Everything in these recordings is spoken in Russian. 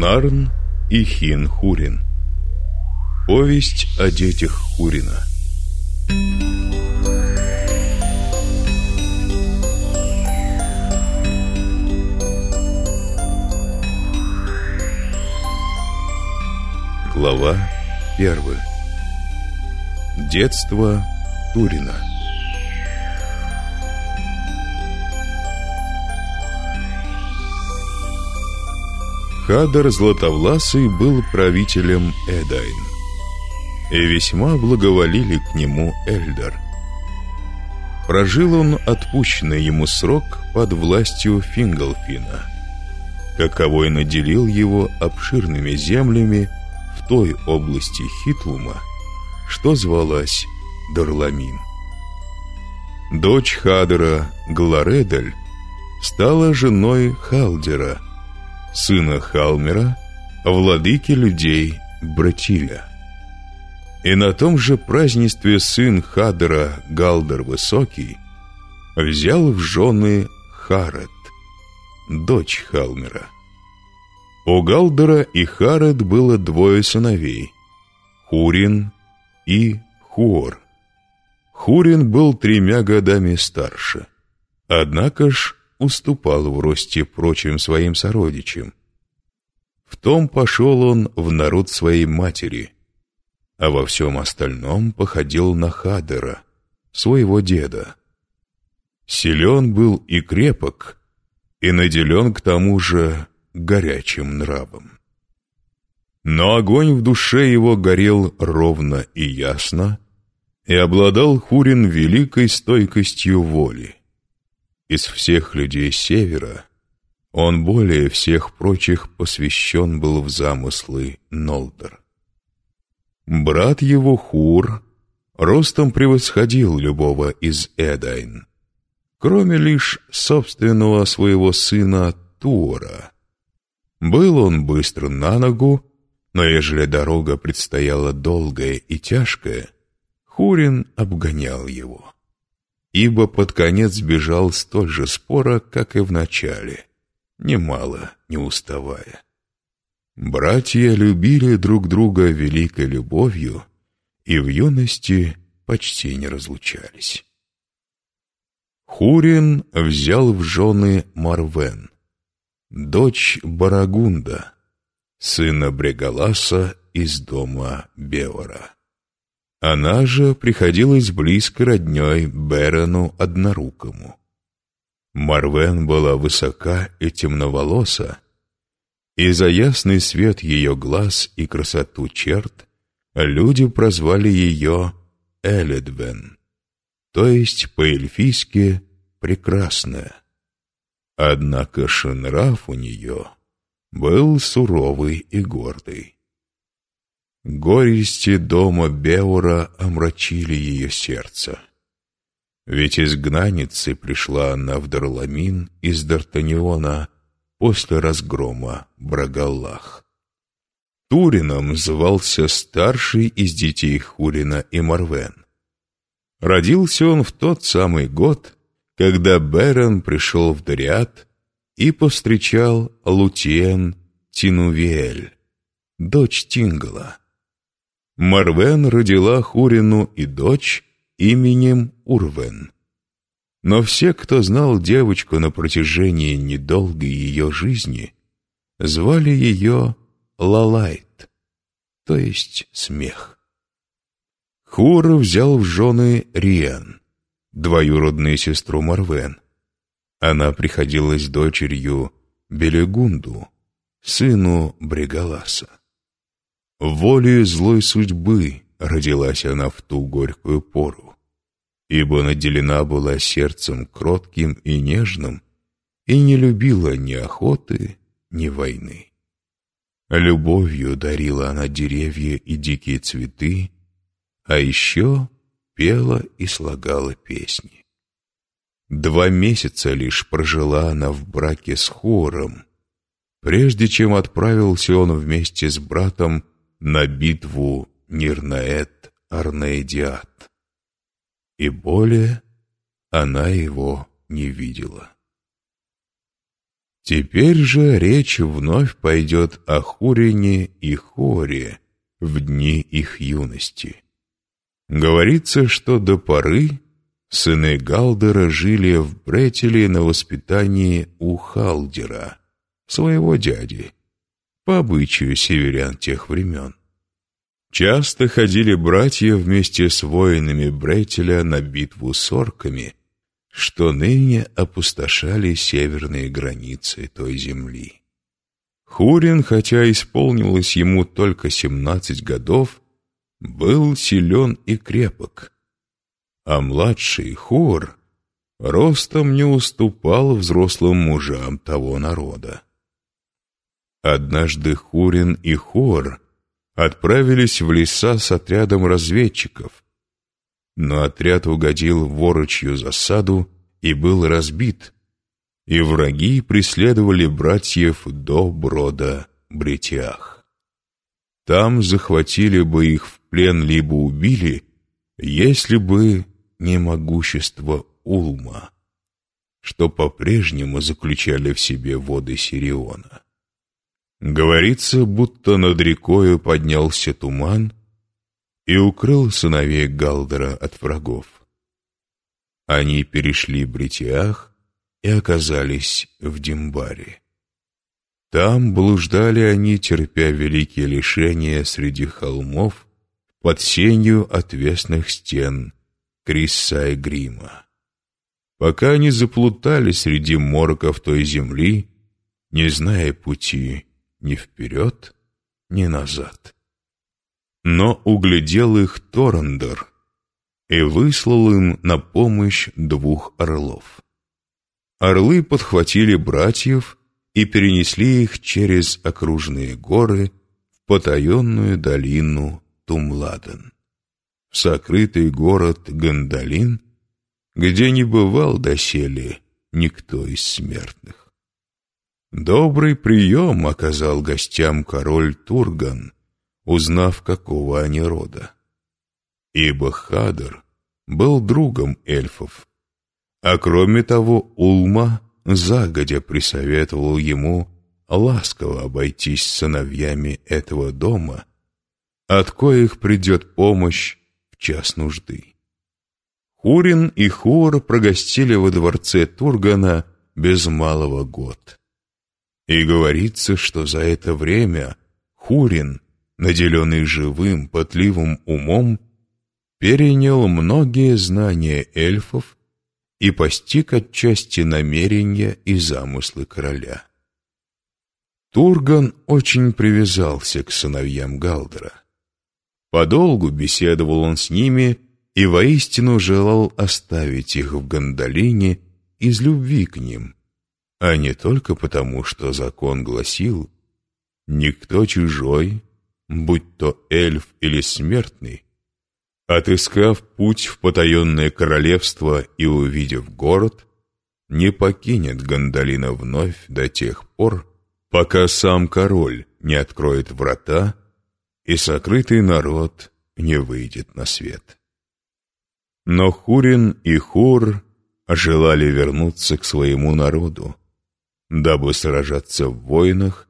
Нарн и Хин Хурин. Повесть о детях Хурина. Глава первая. Детство Турина Хадр Златовласый был правителем Эдайн, и весьма благоволили к нему Эльдар. Прожил он отпущенный ему срок под властью Фингалфина, каковой наделил его обширными землями в той области Хитлума, что звалась Дарламин. Дочь Хадера, Гларедель, стала женой Халдера – сына Халмера, владыки людей Братиля. И на том же празднестве сын Хадера Галдер Высокий взял в жены Харет, дочь Халмера. У Галдера и Харет было двое сыновей — Хурин и Хуор. Хурин был тремя годами старше. Однако ж уступал в росте прочим своим сородичам. В том пошел он в народ своей матери, а во всем остальном походил на Хадера, своего деда. Силен был и крепок, и наделен к тому же горячим нравом. Но огонь в душе его горел ровно и ясно, и обладал Хурин великой стойкостью воли. Из всех людей Севера он более всех прочих посвящен был в замыслы Нолдер. Брат его Хур ростом превосходил любого из Эдайн, кроме лишь собственного своего сына Туора. Был он быстр на ногу, но ежели дорога предстояла долгая и тяжкая, Хурин обгонял его ибо под конец бежал столь же споро, как и в начале, немало не уставая. Братья любили друг друга великой любовью и в юности почти не разлучались. Хурин взял в жены Марвен, дочь Барагунда, сына Брегаласа из дома Бевара. Она же приходилась близко родней Берону Однорукому. Марвен была высока и темноволоса, и за ясный свет ее глаз и красоту черт люди прозвали ее Эледвен, то есть по-эльфийски «прекрасная». Однако шинраф у нее был суровый и гордый. Горести дома Беура омрачили ее сердце. Ведь изгнанницей пришла она в Дарламин из Д'Артаниона после разгрома Брагаллах. Турином звался старший из детей Хурина и Марвен. Родился он в тот самый год, когда Берен пришел в Дариат и повстречал Лутиен Тинувиэль, дочь Тингала. Марвен родила Хурину и дочь именем Урвен. Но все, кто знал девочку на протяжении недолгой ее жизни, звали ее Лалайт, то есть смех. Хур взял в жены Риан, двоюродную сестру Марвен. Она приходилась дочерью Белегунду, сыну Брегаласа. Волею злой судьбы родилась она в ту горькую пору, ибо наделена была сердцем кротким и нежным и не любила ни охоты, ни войны. Любовью дарила она деревья и дикие цветы, а еще пела и слагала песни. Два месяца лишь прожила она в браке с Хором, прежде чем отправился он вместе с братом на битву Нирнаэт-Арнеидиат. И более она его не видела. Теперь же речь вновь пойдет о Хурине и Хоре в дни их юности. Говорится, что до поры сыны Галдера жили в Бретеле на воспитании у Халдера, своего дяди, по обычаю северян тех времен. Часто ходили братья вместе с воинами Бретеля на битву с орками, что ныне опустошали северные границы той земли. Хурин, хотя исполнилось ему только семнадцать годов, был силен и крепок, а младший Хур ростом не уступал взрослым мужам того народа. Однажды Хурин и Хор отправились в леса с отрядом разведчиков, но отряд угодил в ворочью засаду и был разбит, и враги преследовали братьев до брода Бретях. Там захватили бы их в плен либо убили, если бы не могущество Улма, что по-прежнему заключали в себе воды Сириона. Говорится, будто над рекою поднялся туман и укрыл сыновей Галдера от врагов. Они перешли Бритиах и оказались в Димбаре. Там блуждали они, терпя великие лишения среди холмов, под сенью отвесных стен Крисса и Грима. Пока они заплутали среди морков той земли, не зная пути, ни вперед, ни назад. Но углядел их Торандер и выслал им на помощь двух орлов. Орлы подхватили братьев и перенесли их через окружные горы в потаенную долину Тумладен, в сокрытый город Гандалин, где не бывал доселе никто из смертных. Добрый прием оказал гостям король Турган, узнав, какого они рода. Ибо Хадр был другом эльфов, а кроме того Улма загодя присоветовал ему ласково обойтись с сыновьями этого дома, от коих придет помощь в час нужды. Хурин и Хур прогостили во дворце Тургана без малого год. И говорится, что за это время Хурин, наделенный живым, потливым умом, перенял многие знания эльфов и постиг отчасти намерения и замыслы короля. Турган очень привязался к сыновьям Галдера. Подолгу беседовал он с ними и воистину желал оставить их в Гандалине из любви к ним, а не только потому, что закон гласил «Никто чужой, будь то эльф или смертный, отыскав путь в потаенное королевство и увидев город, не покинет Гандалина вновь до тех пор, пока сам король не откроет врата и сокрытый народ не выйдет на свет». Но Хурин и Хур желали вернуться к своему народу, дабы сражаться в войнах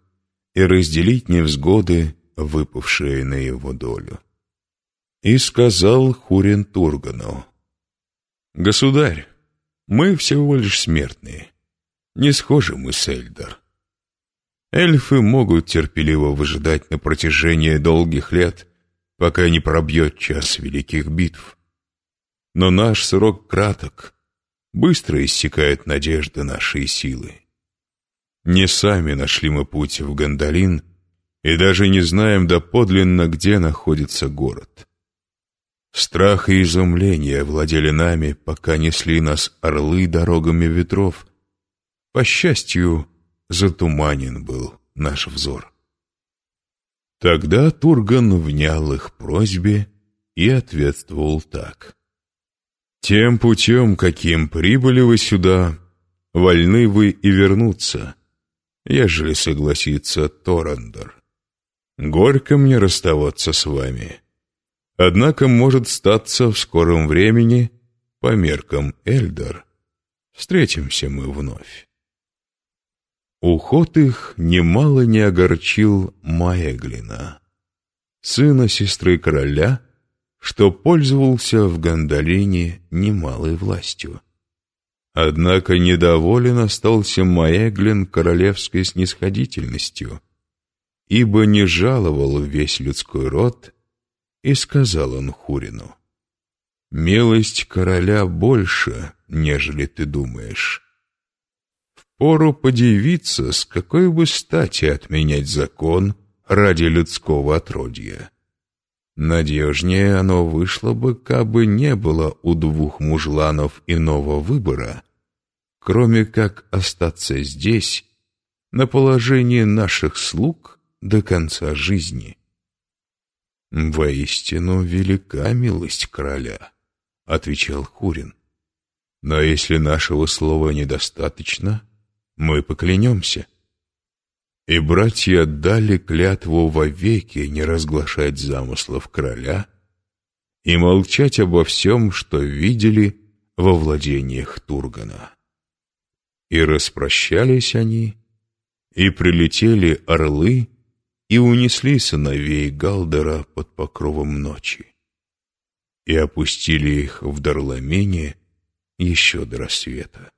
и разделить невзгоды, выпавшие на его долю. И сказал Хурин Тургану, «Государь, мы всего лишь смертные, не схожи мы с Эльдар. Эльфы могут терпеливо выжидать на протяжении долгих лет, пока не пробьет час великих битв. Но наш срок краток, быстро иссякает надежда нашей силы. Не сами нашли мы путь в Гандалин и даже не знаем доподлинно, где находится город. Страх и изумление владели нами, пока несли нас орлы дорогами ветров. По счастью, затуманен был наш взор. Тогда Турган внял их просьбе и ответствовал так. «Тем путем, каким прибыли вы сюда, вольны вы и вернуться» ежели согласится Торандер. Горько мне расставаться с вами. Однако может статься в скором времени, по меркам Эльдар, встретимся мы вновь. Уход их немало не огорчил Маэглина, сына сестры короля, что пользовался в Гандалине немалой властью. Однако недоволен остался Маэглин королевской снисходительностью, ибо не жаловал весь людской род, и сказал он Хурину, «Милость короля больше, нежели ты думаешь. Впору подивиться, с какой бы стати отменять закон ради людского отродья. Надежнее оно вышло бы, кабы не было у двух мужланов иного выбора, кроме как остаться здесь, на положении наших слуг до конца жизни. «Воистину велика милость короля», — отвечал Хурин. «Но если нашего слова недостаточно, мы поклянемся». И братья дали клятву вовеки не разглашать замыслов короля и молчать обо всем, что видели во владениях Тургана. И распрощались они, и прилетели орлы, и унесли сыновей Галдера под покровом ночи, и опустили их в Дарламене еще до рассвета.